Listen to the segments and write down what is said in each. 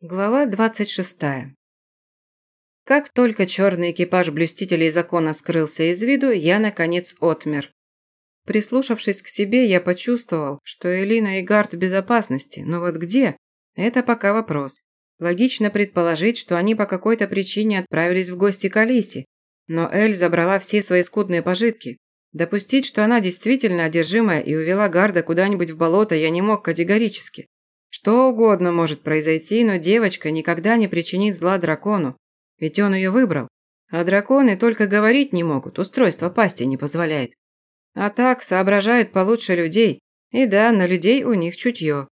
Глава 26. Как только черный экипаж блюстителей закона скрылся из виду, я, наконец, отмер. Прислушавшись к себе, я почувствовал, что Элина и Гард в безопасности, но вот где? Это пока вопрос. Логично предположить, что они по какой-то причине отправились в гости к Алисе, но Эль забрала все свои скудные пожитки. Допустить, что она действительно одержимая и увела Гарда куда-нибудь в болото, я не мог категорически. Что угодно может произойти, но девочка никогда не причинит зла дракону, ведь он ее выбрал. А драконы только говорить не могут, устройство пасти не позволяет. А так соображают получше людей, и да, на людей у них чутье.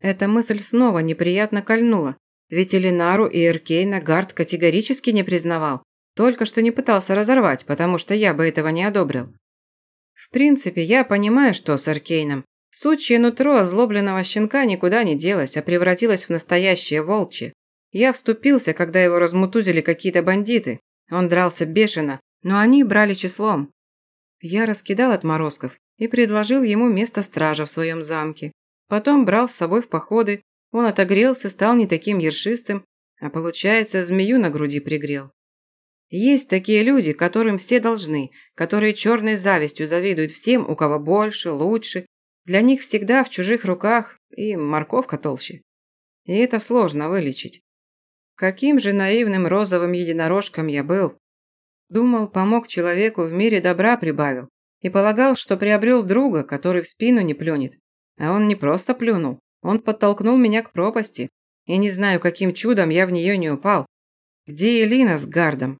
Эта мысль снова неприятно кольнула, ведь Элинару и Эркейна Гард категорически не признавал, только что не пытался разорвать, потому что я бы этого не одобрил. В принципе, я понимаю, что с Эркейном, Сучье нутро озлобленного щенка никуда не делось, а превратилось в настоящее волчье. Я вступился, когда его размутузили какие-то бандиты. Он дрался бешено, но они брали числом. Я раскидал отморозков и предложил ему место стража в своем замке. Потом брал с собой в походы. Он отогрелся, стал не таким ершистым, а получается, змею на груди пригрел. Есть такие люди, которым все должны, которые черной завистью завидуют всем, у кого больше, лучше, для них всегда в чужих руках и морковка толще. И это сложно вылечить. Каким же наивным розовым единорожком я был. Думал, помог человеку, в мире добра прибавил. И полагал, что приобрел друга, который в спину не плюнет. А он не просто плюнул, он подтолкнул меня к пропасти. И не знаю, каким чудом я в нее не упал. Где Элина с Гардом?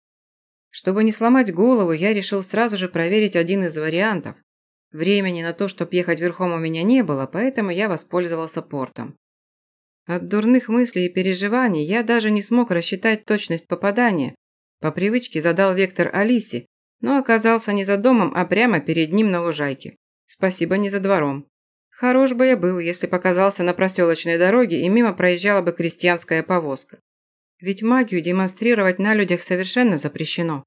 Чтобы не сломать голову, я решил сразу же проверить один из вариантов. Времени на то, чтобы ехать верхом у меня не было, поэтому я воспользовался портом. От дурных мыслей и переживаний я даже не смог рассчитать точность попадания. По привычке задал вектор Алисе, но оказался не за домом, а прямо перед ним на лужайке. Спасибо не за двором. Хорош бы я был, если показался на проселочной дороге и мимо проезжала бы крестьянская повозка. Ведь магию демонстрировать на людях совершенно запрещено.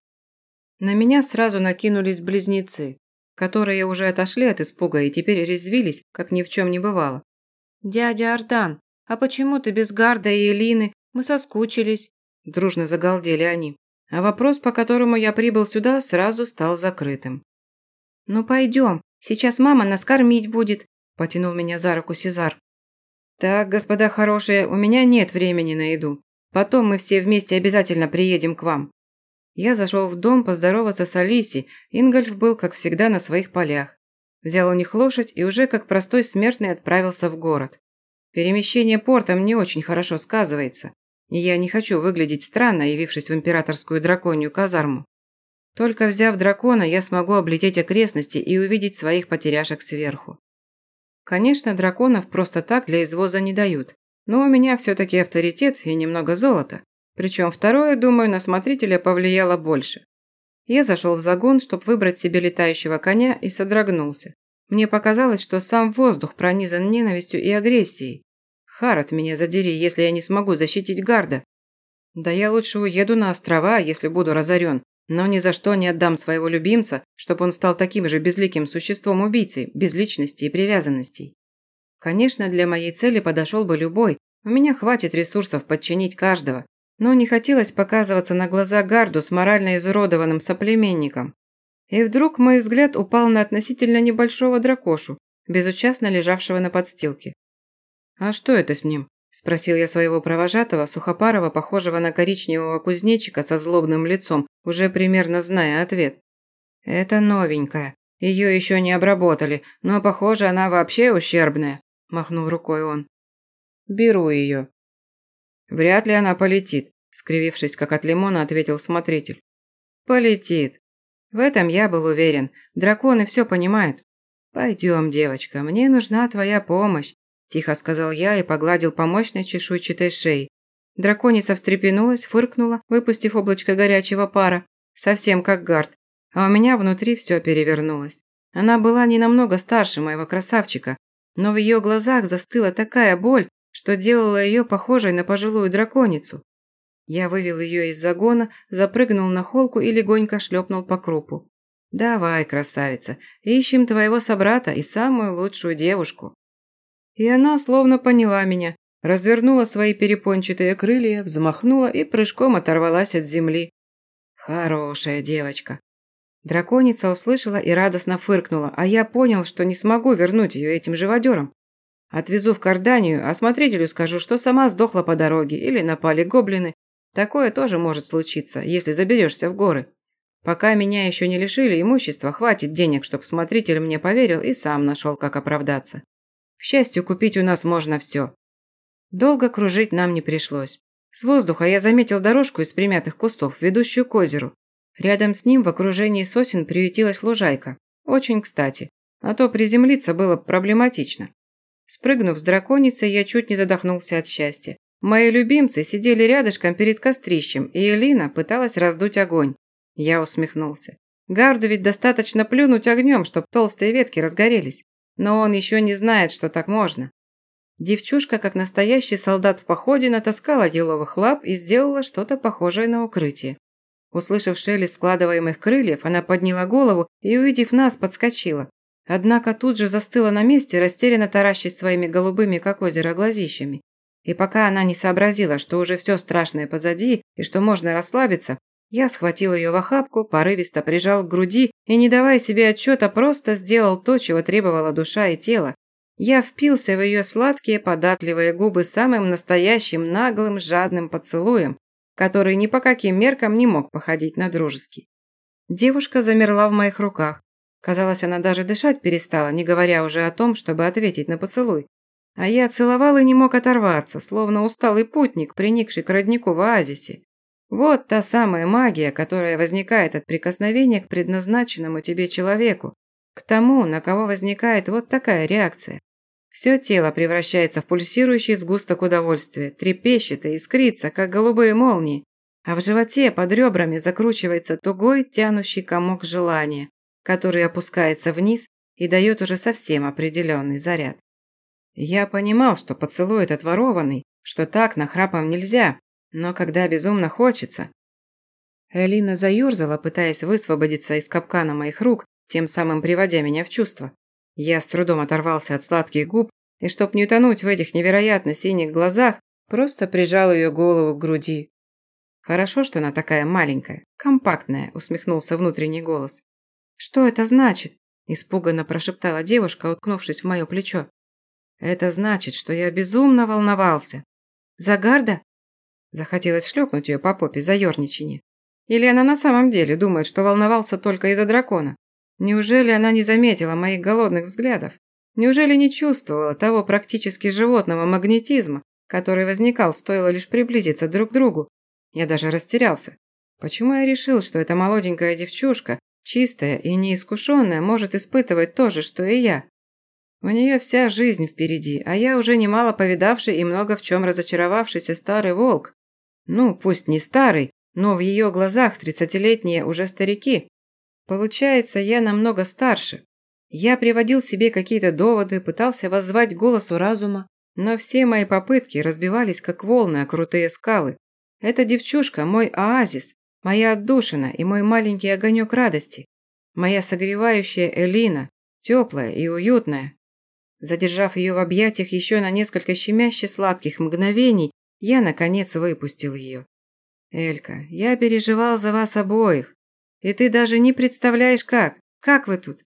На меня сразу накинулись близнецы которые уже отошли от испуга и теперь резвились, как ни в чем не бывало. «Дядя Ардан, а почему ты без Гарда и Элины? Мы соскучились», – дружно загалдели они. А вопрос, по которому я прибыл сюда, сразу стал закрытым. «Ну пойдем, сейчас мама нас кормить будет», – потянул меня за руку Сезар. «Так, господа хорошие, у меня нет времени на еду. Потом мы все вместе обязательно приедем к вам. Я зашел в дом поздороваться с Алисей. Ингольф был, как всегда, на своих полях. Взял у них лошадь и уже как простой смертный отправился в город. Перемещение портом не очень хорошо сказывается, и я не хочу выглядеть странно, явившись в императорскую драконью казарму. Только взяв дракона, я смогу облететь окрестности и увидеть своих потеряшек сверху. Конечно, драконов просто так для извоза не дают, но у меня все-таки авторитет и немного золота. Причем второе, думаю, на смотрителя повлияло больше. Я зашел в загон, чтобы выбрать себе летающего коня, и содрогнулся. Мне показалось, что сам воздух пронизан ненавистью и агрессией. Харат меня задери, если я не смогу защитить гарда. Да я лучше уеду на острова, если буду разорен, но ни за что не отдам своего любимца, чтобы он стал таким же безликим существом-убийцей, без личности и привязанностей. Конечно, для моей цели подошел бы любой, у меня хватит ресурсов подчинить каждого, но не хотелось показываться на глаза Гарду с морально изуродованным соплеменником. И вдруг мой взгляд упал на относительно небольшого дракошу, безучастно лежавшего на подстилке. «А что это с ним?» – спросил я своего провожатого, сухопарого, похожего на коричневого кузнечика со злобным лицом, уже примерно зная ответ. «Это новенькая. Ее еще не обработали, но, похоже, она вообще ущербная», – махнул рукой он. «Беру ее», «Вряд ли она полетит», – скривившись как от лимона, ответил смотритель. «Полетит. В этом я был уверен. Драконы все понимают. Пойдем, девочка, мне нужна твоя помощь», – тихо сказал я и погладил по мощной чешуйчатой шее. Драконица встрепенулась, фыркнула, выпустив облачко горячего пара, совсем как гард, а у меня внутри все перевернулось. Она была не намного старше моего красавчика, но в ее глазах застыла такая боль, что делало ее похожей на пожилую драконицу. Я вывел ее из загона, запрыгнул на холку и легонько шлепнул по крупу. «Давай, красавица, ищем твоего собрата и самую лучшую девушку». И она словно поняла меня, развернула свои перепончатые крылья, взмахнула и прыжком оторвалась от земли. Хорошая девочка. Драконица услышала и радостно фыркнула, а я понял, что не смогу вернуть ее этим живодером. Отвезу в Карданию, а смотрителю скажу, что сама сдохла по дороге или напали гоблины. Такое тоже может случиться, если заберешься в горы. Пока меня еще не лишили имущества, хватит денег, чтобы смотритель мне поверил и сам нашел, как оправдаться. К счастью, купить у нас можно все. Долго кружить нам не пришлось. С воздуха я заметил дорожку из примятых кустов, ведущую к озеру. Рядом с ним в окружении сосен приютилась лужайка. Очень кстати. А то приземлиться было проблематично. Спрыгнув с драконицы, я чуть не задохнулся от счастья. Мои любимцы сидели рядышком перед кострищем, и Элина пыталась раздуть огонь. Я усмехнулся. Гарду ведь достаточно плюнуть огнем, чтобы толстые ветки разгорелись. Но он еще не знает, что так можно. Девчушка, как настоящий солдат в походе, натаскала еловых лап и сделала что-то похожее на укрытие. Услышав шелест складываемых крыльев, она подняла голову и, увидев нас, подскочила. Однако тут же застыла на месте, растерянно таращась своими голубыми, как озеро, глазищами. И пока она не сообразила, что уже все страшное позади и что можно расслабиться, я схватил ее в охапку, порывисто прижал к груди и, не давая себе отчета, просто сделал то, чего требовала душа и тело, я впился в ее сладкие податливые губы самым настоящим наглым жадным поцелуем, который ни по каким меркам не мог походить на дружеский. Девушка замерла в моих руках. Казалось, она даже дышать перестала, не говоря уже о том, чтобы ответить на поцелуй. А я целовал и не мог оторваться, словно усталый путник, приникший к роднику в оазисе. Вот та самая магия, которая возникает от прикосновения к предназначенному тебе человеку, к тому, на кого возникает вот такая реакция. Все тело превращается в пульсирующий сгусток удовольствия, трепещет и искрится, как голубые молнии, а в животе под ребрами закручивается тугой, тянущий комок желания, который опускается вниз и дает уже совсем определенный заряд. Я понимал, что поцелуй этот ворованный, что так нахрапом нельзя, но когда безумно хочется... Элина заюрзала, пытаясь высвободиться из капкана моих рук, тем самым приводя меня в чувство. Я с трудом оторвался от сладких губ и, чтоб не утонуть в этих невероятно синих глазах, просто прижал ее голову к груди. «Хорошо, что она такая маленькая, компактная», – усмехнулся внутренний голос. «Что это значит?» – испуганно прошептала девушка, уткнувшись в мое плечо. «Это значит, что я безумно волновался. Загарда?» Захотелось шлепнуть ее по попе за ерничание. Или она на самом деле думает, что волновался только из-за дракона? Неужели она не заметила моих голодных взглядов? Неужели не чувствовала того практически животного магнетизма, который возникал, стоило лишь приблизиться друг к другу? Я даже растерялся. Почему я решил, что эта молоденькая девчушка, чистая и неискушенная, может испытывать то же, что и я? У нее вся жизнь впереди, а я уже немало повидавший и много в чем разочаровавшийся старый волк. Ну, пусть не старый, но в ее глазах тридцатилетние уже старики, Получается, я намного старше. Я приводил себе какие-то доводы, пытался воззвать голосу разума, но все мои попытки разбивались, как волны о крутые скалы. Эта девчушка – мой оазис, моя отдушина и мой маленький огонек радости. Моя согревающая Элина, теплая и уютная. Задержав ее в объятиях еще на несколько щемяще сладких мгновений, я, наконец, выпустил ее. «Элька, я переживал за вас обоих. И ты даже не представляешь, как. Как вы тут?»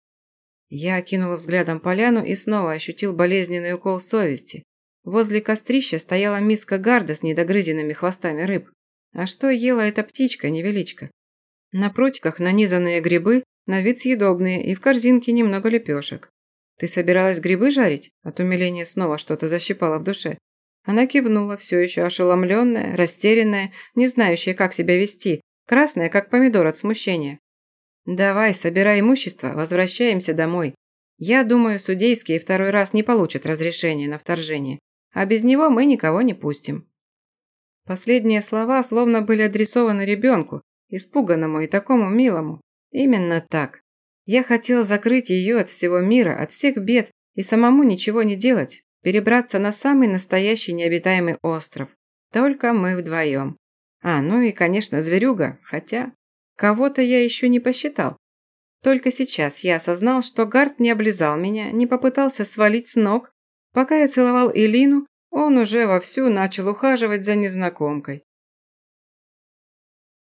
Я окинула взглядом поляну и снова ощутил болезненный укол совести. Возле кострища стояла миска гарда с недогрызенными хвостами рыб. А что ела эта птичка-невеличка? На прутиках нанизанные грибы, на вид съедобные, и в корзинке немного лепешек. «Ты собиралась грибы жарить?» От умиления снова что-то защипало в душе. Она кивнула, все еще ошеломленная, растерянная, не знающая, как себя вести, Красная, как помидор от смущения. «Давай, собирай имущество, возвращаемся домой. Я думаю, судейские второй раз не получат разрешения на вторжение, а без него мы никого не пустим». Последние слова словно были адресованы ребенку, испуганному и такому милому. Именно так. Я хотел закрыть ее от всего мира, от всех бед и самому ничего не делать, перебраться на самый настоящий необитаемый остров. Только мы вдвоем. А, ну и, конечно, зверюга, хотя кого-то я еще не посчитал. Только сейчас я осознал, что Гард не облизал меня, не попытался свалить с ног, пока я целовал Элину, он уже вовсю начал ухаживать за незнакомкой.